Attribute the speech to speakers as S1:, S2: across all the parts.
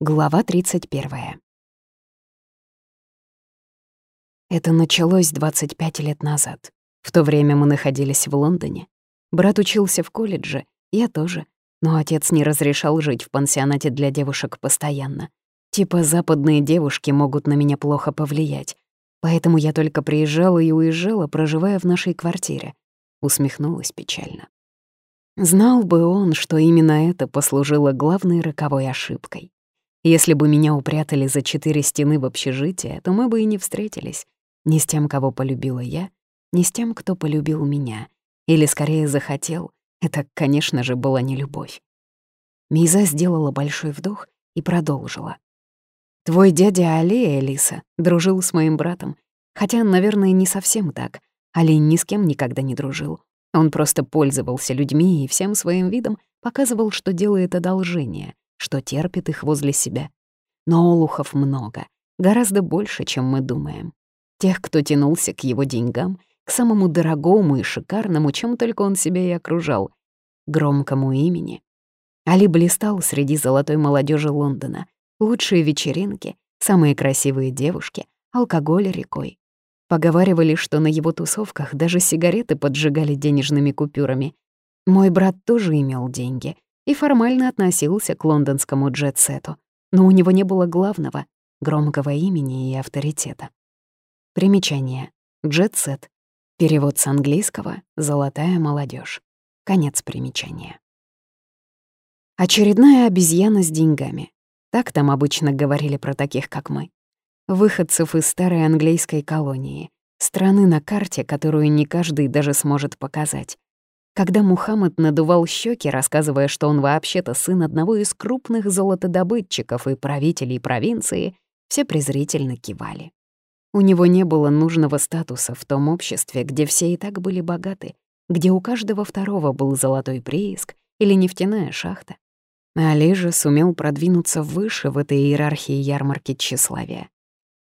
S1: Глава 31. Это началось 25 лет назад. В то время мы находились в Лондоне. Брат учился в колледже, я тоже. Но отец не разрешал жить в пансионате для девушек постоянно. Типа западные девушки могут на меня плохо повлиять. Поэтому я только приезжала и уезжала, проживая в нашей квартире. Усмехнулась печально. Знал бы он, что именно это послужило главной роковой ошибкой. Если бы меня упрятали за четыре стены в общежитие, то мы бы и не встретились. Ни с тем, кого полюбила я, ни с тем, кто полюбил меня. Или, скорее, захотел. Это, конечно же, была не любовь. Миза сделала большой вдох и продолжила. «Твой дядя Али, Элиса, дружил с моим братом. Хотя, наверное, не совсем так. Али ни с кем никогда не дружил. Он просто пользовался людьми и всем своим видом показывал, что делает одолжение, что терпит их возле себя. Но олухов много, гораздо больше, чем мы думаем. Тех, кто тянулся к его деньгам, к самому дорогому и шикарному, чем только он себя и окружал, громкому имени. Али блистал среди золотой молодежи Лондона. Лучшие вечеринки, самые красивые девушки, алкоголь рекой. Поговаривали, что на его тусовках даже сигареты поджигали денежными купюрами. Мой брат тоже имел деньги, и формально относился к лондонскому джет-сету, но у него не было главного — громкого имени и авторитета. Примечание. Джет-сет. Перевод с английского «Золотая молодежь. Конец примечания. Очередная обезьяна с деньгами. Так там обычно говорили про таких, как мы. Выходцев из старой английской колонии, страны на карте, которую не каждый даже сможет показать. Когда Мухаммад надувал щеки, рассказывая, что он вообще-то сын одного из крупных золотодобытчиков и правителей провинции, все презрительно кивали. У него не было нужного статуса в том обществе, где все и так были богаты, где у каждого второго был золотой прииск или нефтяная шахта. Али же сумел продвинуться выше в этой иерархии ярмарки тщеславия.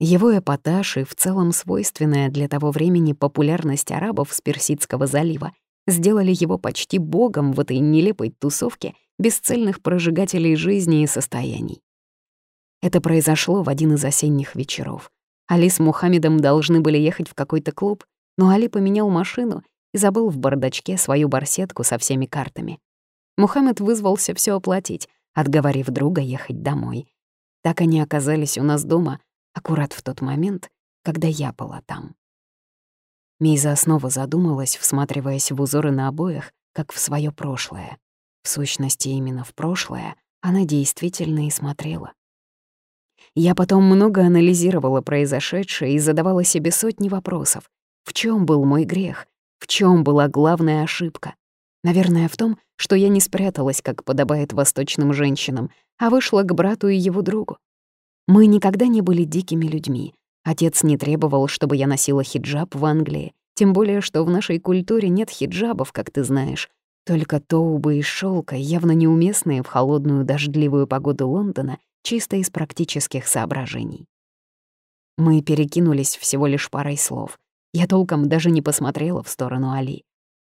S1: Его эпатаж и в целом свойственная для того времени популярность арабов с Персидского залива сделали его почти богом в этой нелепой тусовке бесцельных прожигателей жизни и состояний. Это произошло в один из осенних вечеров. Али с Мухаммедом должны были ехать в какой-то клуб, но Али поменял машину и забыл в бардачке свою барсетку со всеми картами. Мухаммед вызвался все оплатить, отговорив друга ехать домой. Так они оказались у нас дома аккурат в тот момент, когда я была там. Мейза снова задумалась, всматриваясь в узоры на обоях, как в свое прошлое. В сущности, именно в прошлое она действительно и смотрела. Я потом много анализировала произошедшее и задавала себе сотни вопросов. В чем был мой грех? В чем была главная ошибка? Наверное, в том, что я не спряталась, как подобает восточным женщинам, а вышла к брату и его другу. Мы никогда не были дикими людьми, Отец не требовал, чтобы я носила хиджаб в Англии, тем более, что в нашей культуре нет хиджабов, как ты знаешь, только тоубы из шелка, явно неуместные в холодную дождливую погоду Лондона, чисто из практических соображений. Мы перекинулись всего лишь парой слов. Я толком даже не посмотрела в сторону Али.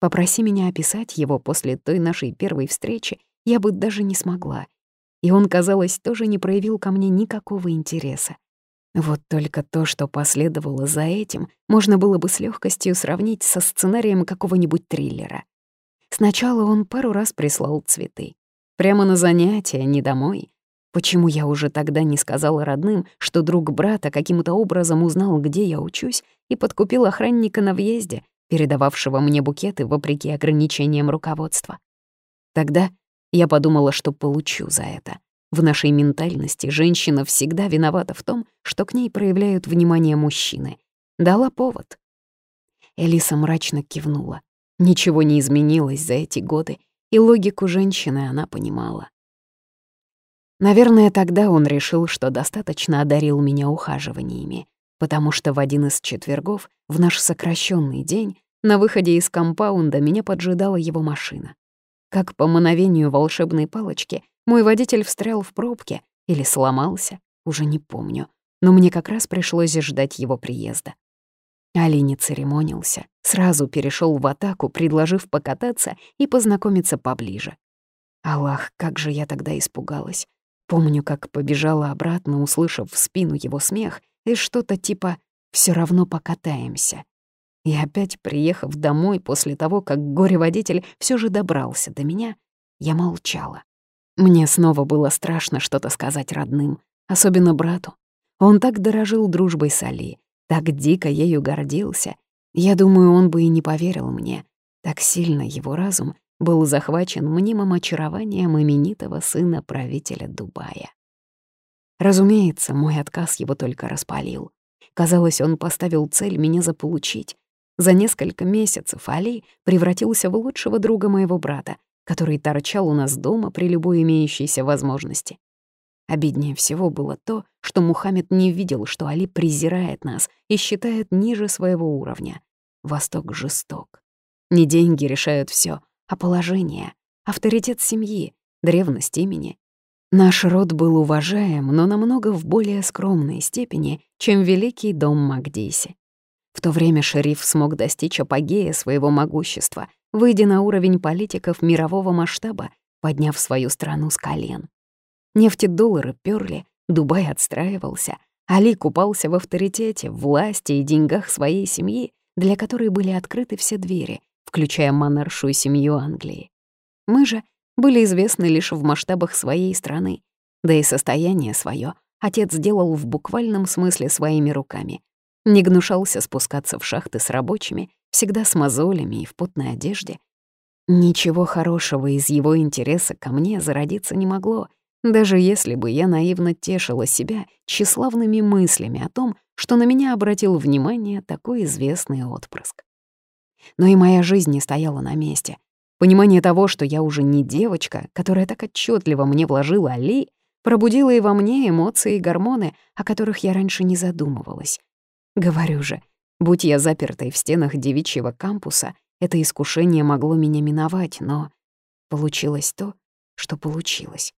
S1: Попроси меня описать его после той нашей первой встречи, я бы даже не смогла. И он, казалось, тоже не проявил ко мне никакого интереса. Вот только то, что последовало за этим, можно было бы с легкостью сравнить со сценарием какого-нибудь триллера. Сначала он пару раз прислал цветы. Прямо на занятия, не домой. Почему я уже тогда не сказала родным, что друг брата каким-то образом узнал, где я учусь, и подкупил охранника на въезде, передававшего мне букеты вопреки ограничениям руководства? Тогда я подумала, что получу за это. В нашей ментальности женщина всегда виновата в том, что к ней проявляют внимание мужчины. Дала повод. Элиса мрачно кивнула. Ничего не изменилось за эти годы, и логику женщины она понимала. Наверное, тогда он решил, что достаточно одарил меня ухаживаниями, потому что в один из четвергов, в наш сокращенный день, на выходе из компаунда меня поджидала его машина. Как по мановению волшебной палочки, мой водитель встрял в пробке или сломался, уже не помню, но мне как раз пришлось ждать его приезда. Али не церемонился, сразу перешел в атаку, предложив покататься и познакомиться поближе. Аллах, как же я тогда испугалась. Помню, как побежала обратно, услышав в спину его смех и что-то типа «все равно покатаемся». И опять, приехав домой после того, как горе-водитель все же добрался до меня, я молчала. Мне снова было страшно что-то сказать родным, особенно брату. Он так дорожил дружбой с Али, так дико ею гордился. Я думаю, он бы и не поверил мне. Так сильно его разум был захвачен мнимым очарованием именитого сына правителя Дубая. Разумеется, мой отказ его только распалил. Казалось, он поставил цель меня заполучить. За несколько месяцев Али превратился в лучшего друга моего брата, который торчал у нас дома при любой имеющейся возможности. Обиднее всего было то, что Мухаммед не видел, что Али презирает нас и считает ниже своего уровня. Восток жесток. Не деньги решают все, а положение, авторитет семьи, древность имени. Наш род был уважаем, но намного в более скромной степени, чем великий дом Магдиси. В то время шериф смог достичь апогея своего могущества, выйдя на уровень политиков мирового масштаба, подняв свою страну с колен. Нефтедоллары пёрли, Дубай отстраивался, Али купался в авторитете, власти и деньгах своей семьи, для которой были открыты все двери, включая монаршую семью Англии. Мы же были известны лишь в масштабах своей страны, да и состояние свое отец сделал в буквальном смысле своими руками. Не гнушался спускаться в шахты с рабочими, всегда с мозолями и в потной одежде. Ничего хорошего из его интереса ко мне зародиться не могло — даже если бы я наивно тешила себя тщеславными мыслями о том, что на меня обратил внимание такой известный отпрыск. Но и моя жизнь не стояла на месте. Понимание того, что я уже не девочка, которая так отчетливо мне вложила Али, пробудило и во мне эмоции и гормоны, о которых я раньше не задумывалась. Говорю же, будь я запертой в стенах девичьего кампуса, это искушение могло меня миновать, но получилось то, что получилось.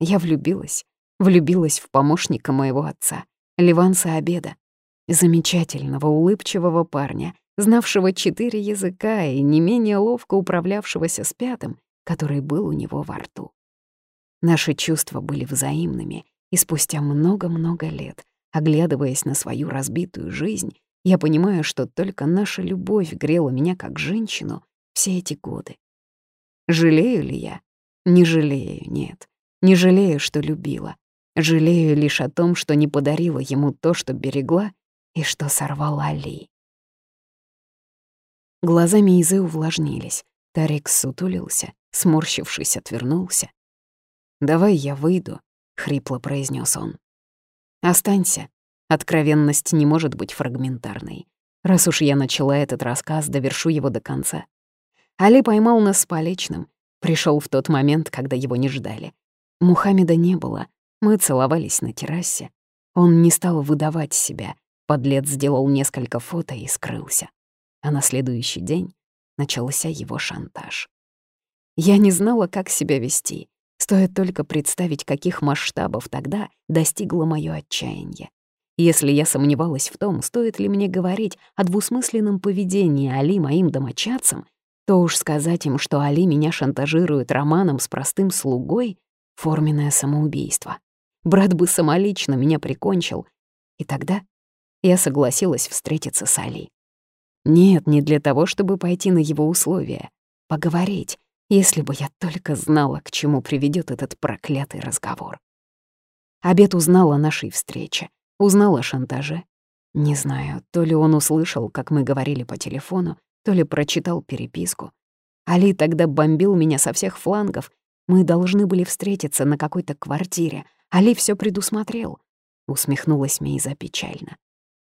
S1: Я влюбилась. Влюбилась в помощника моего отца, Ливанса Обеда. Замечательного, улыбчивого парня, знавшего четыре языка и не менее ловко управлявшегося с пятым, который был у него во рту. Наши чувства были взаимными, и спустя много-много лет, оглядываясь на свою разбитую жизнь, я понимаю, что только наша любовь грела меня как женщину все эти годы. Жалею ли я? Не жалею, нет. Не жалею, что любила. Жалею лишь о том, что не подарила ему то, что берегла и что сорвала Ли. Глаза Мейзы увлажнились. Тарик сутулился, сморщившись, отвернулся. «Давай я выйду», — хрипло произнес он. «Останься. Откровенность не может быть фрагментарной. Раз уж я начала этот рассказ, довершу его до конца. Али поймал нас с поличным, пришел в тот момент, когда его не ждали. Мухаммеда не было. Мы целовались на террасе. Он не стал выдавать себя. Подлец сделал несколько фото и скрылся. А на следующий день начался его шантаж. Я не знала, как себя вести. Стоит только представить, каких масштабов тогда достигло моё отчаяние. Если я сомневалась в том, стоит ли мне говорить о двусмысленном поведении Али моим домочадцам, то уж сказать им, что Али меня шантажирует романом с простым слугой, Форменное самоубийство. Брат бы самолично меня прикончил. И тогда я согласилась встретиться с Али. Нет, не для того, чтобы пойти на его условия. Поговорить, если бы я только знала, к чему приведет этот проклятый разговор. Обед узнал о нашей встрече, узнал о шантаже. Не знаю, то ли он услышал, как мы говорили по телефону, то ли прочитал переписку. Али тогда бомбил меня со всех флангов, мы должны были встретиться на какой-то квартире. Али все предусмотрел. Усмехнулась Мейза печально.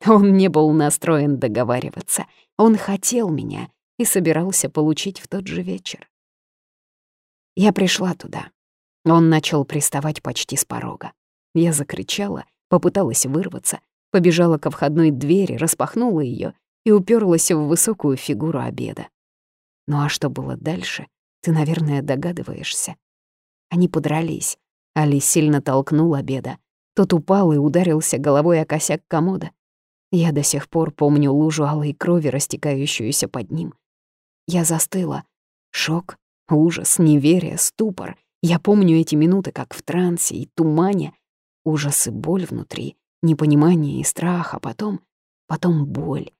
S1: Он не был настроен договариваться. Он хотел меня и собирался получить в тот же вечер. Я пришла туда. Он начал приставать почти с порога. Я закричала, попыталась вырваться, побежала ко входной двери, распахнула ее и уперлась в высокую фигуру обеда. Ну а что было дальше, ты, наверное, догадываешься. Они подрались. Али сильно толкнул обеда. Тот упал и ударился головой о косяк комода. Я до сих пор помню лужу алой крови, растекающуюся под ним. Я застыла. Шок, ужас, неверие, ступор Я помню эти минуты, как в трансе и тумане, ужас и боль внутри, непонимание и страх, а потом, потом боль.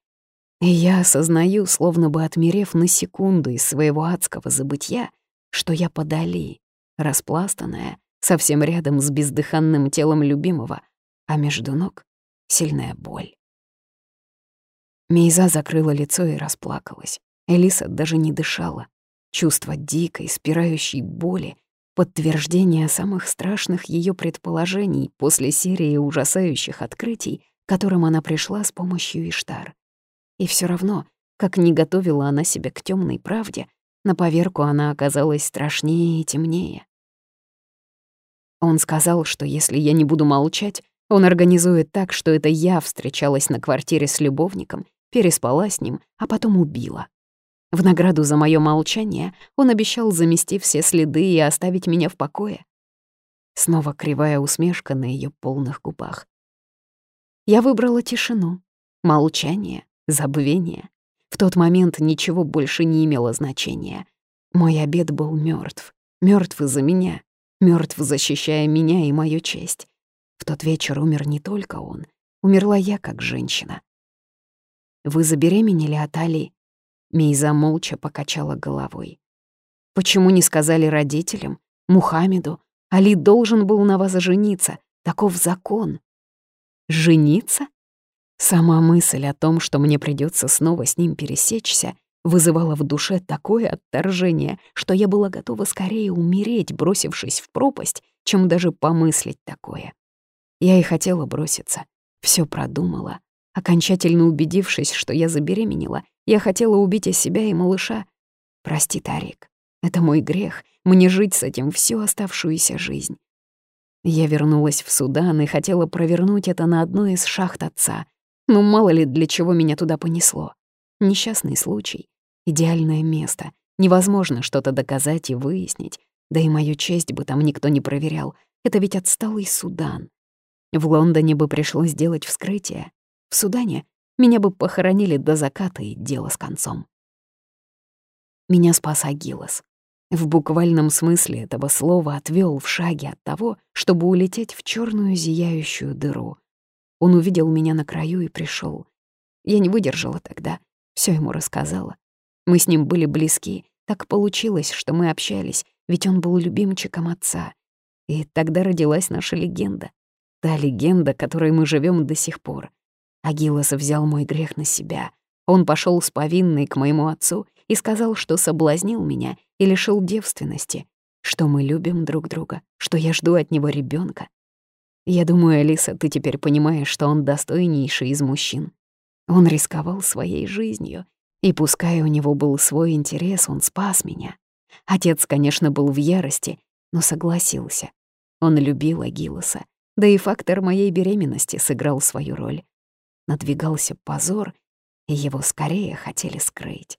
S1: И я осознаю, словно бы отмерев на секунду из своего адского забытья, что я подали, распластанная, совсем рядом с бездыханным телом любимого, а между ног — сильная боль. Мейза закрыла лицо и расплакалась. Элиса даже не дышала. Чувство дикой, спирающей боли, подтверждение самых страшных ее предположений после серии ужасающих открытий, которым она пришла с помощью Иштар. И все равно, как не готовила она себя к темной правде, на поверку она оказалась страшнее и темнее. Он сказал, что если я не буду молчать, он организует так, что это я встречалась на квартире с любовником, переспала с ним, а потом убила. В награду за мое молчание он обещал замести все следы и оставить меня в покое. Снова кривая усмешка на ее полных губах. Я выбрала тишину, молчание, забвение. В тот момент ничего больше не имело значения. Мой обед был мертв, мертв из-за меня, мертв, защищая меня и мою честь. В тот вечер умер не только он, умерла я как женщина. «Вы забеременели от Али?» Мейза молча покачала головой. «Почему не сказали родителям? Мухаммеду? Али должен был на вас жениться. Таков закон». «Жениться?» Сама мысль о том, что мне придется снова с ним пересечься, вызывала в душе такое отторжение, что я была готова скорее умереть, бросившись в пропасть, чем даже помыслить такое. Я и хотела броситься, все продумала. Окончательно убедившись, что я забеременела, я хотела убить и себя, и малыша. Прости, Тарик, это мой грех, мне жить с этим всю оставшуюся жизнь. Я вернулась в Судан и хотела провернуть это на одной из шахт отца. Ну, мало ли, для чего меня туда понесло. Несчастный случай, идеальное место. Невозможно что-то доказать и выяснить. Да и мою честь бы там никто не проверял. Это ведь отсталый Судан. В Лондоне бы пришлось делать вскрытие. В Судане меня бы похоронили до заката и дело с концом. Меня спас Агилос. В буквальном смысле этого слова отвел в шаге от того, чтобы улететь в черную зияющую дыру. Он увидел меня на краю и пришел. Я не выдержала тогда, все ему рассказала. Мы с ним были близки, так получилось, что мы общались, ведь он был любимчиком отца. И тогда родилась наша легенда. Та легенда, которой мы живем до сих пор. Агилос взял мой грех на себя. Он пошел с повинной к моему отцу и сказал, что соблазнил меня и лишил девственности, что мы любим друг друга, что я жду от него ребенка. Я думаю, Алиса, ты теперь понимаешь, что он достойнейший из мужчин. Он рисковал своей жизнью, и пускай у него был свой интерес, он спас меня. Отец, конечно, был в ярости, но согласился. Он любил Агилоса, да и фактор моей беременности сыграл свою роль надвигался позор, и его скорее хотели скрыть.